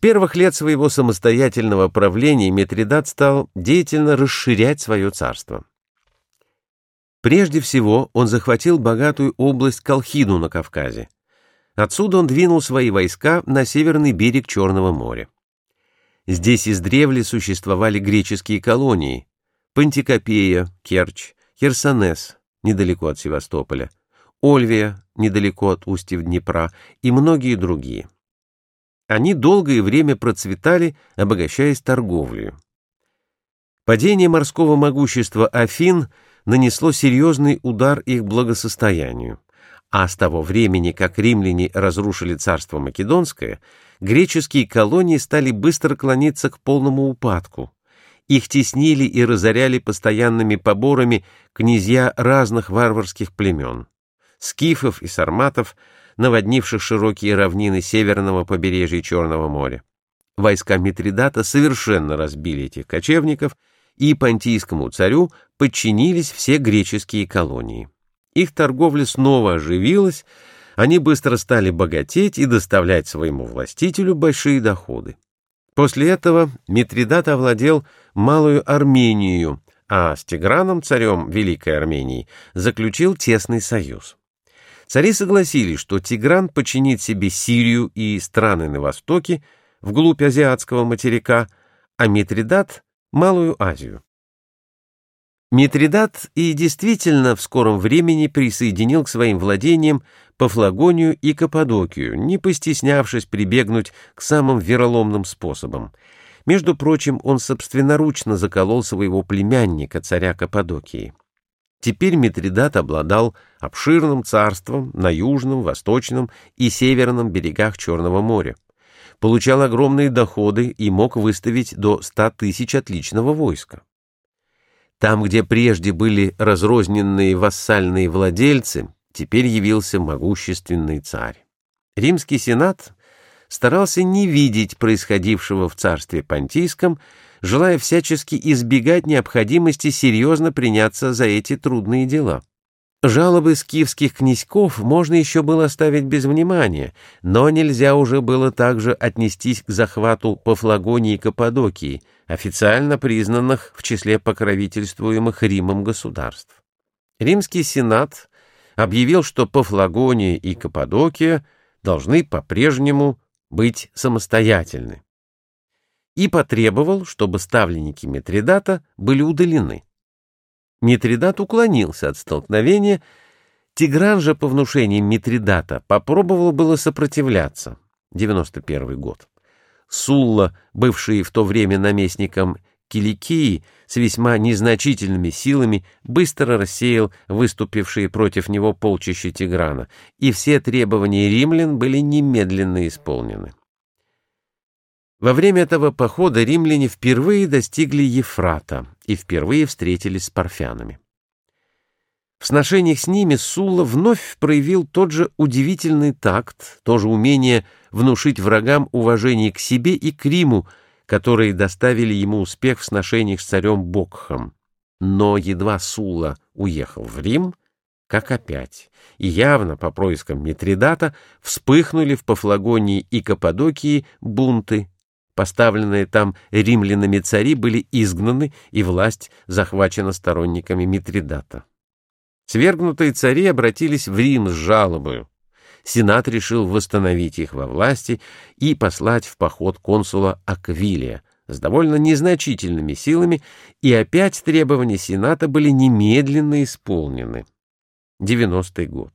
первых лет своего самостоятельного правления Митридат стал деятельно расширять свое царство. Прежде всего он захватил богатую область Колхиду на Кавказе. Отсюда он двинул свои войска на северный берег Черного моря. Здесь издревле существовали греческие колонии – Пантикопея, Керчь, Херсонес, недалеко от Севастополя, Ольвия, недалеко от устья Днепра и многие другие. Они долгое время процветали, обогащаясь торговлей. Падение морского могущества Афин нанесло серьезный удар их благосостоянию, а с того времени, как римляне разрушили царство Македонское, греческие колонии стали быстро клониться к полному упадку. Их теснили и разоряли постоянными поборами князья разных варварских племен, скифов и сарматов, наводнивших широкие равнины северного побережья Черного моря. Войска Митридата совершенно разбили этих кочевников, и понтийскому царю подчинились все греческие колонии. Их торговля снова оживилась, они быстро стали богатеть и доставлять своему властителю большие доходы. После этого Митридат овладел Малую Армению, а с Тиграном, царем Великой Армении, заключил тесный союз. Цари согласились, что Тигран подчинит себе Сирию и страны на востоке, вглубь азиатского материка, а Митридат — Малую Азию. Митридат и действительно в скором времени присоединил к своим владениям Пафлагонию и Каппадокию, не постеснявшись прибегнуть к самым вероломным способам. Между прочим, он собственноручно заколол своего племянника, царя Каппадокии. Теперь Митридат обладал обширным царством на южном, восточном и северном берегах Черного моря, получал огромные доходы и мог выставить до ста тысяч отличного войска. Там, где прежде были разрозненные вассальные владельцы, теперь явился могущественный царь. Римский сенат старался не видеть происходившего в царстве Понтийском, желая всячески избегать необходимости серьезно приняться за эти трудные дела. Жалобы скифских князьков можно еще было оставить без внимания, но нельзя уже было также отнестись к захвату Пафлагонии и Каппадокии, официально признанных в числе покровительствуемых Римом государств. Римский сенат объявил, что Пафлагония и Каппадокия должны по-прежнему быть самостоятельны и потребовал, чтобы ставленники Митридата были удалены. Митридат уклонился от столкновения, Тигран же по внушениям Митридата попробовал было сопротивляться. 91 год. Сулла, бывший в то время наместником Киликии, с весьма незначительными силами быстро рассеял выступившие против него полчища Тиграна, и все требования римлян были немедленно исполнены. Во время этого похода римляне впервые достигли Ефрата и впервые встретились с парфянами. В сношениях с ними Сулла вновь проявил тот же удивительный такт, то же умение внушить врагам уважение к себе и к Риму, которые доставили ему успех в сношениях с царем Бокхом. Но едва Сулла уехал в Рим, как опять, и явно по проискам Митридата вспыхнули в Пафлагонии и Каппадокии бунты, Поставленные там римлянами цари были изгнаны, и власть захвачена сторонниками Митридата. Свергнутые цари обратились в Рим с жалобою. Сенат решил восстановить их во власти и послать в поход консула Аквилия с довольно незначительными силами, и опять требования Сената были немедленно исполнены. 90-й год.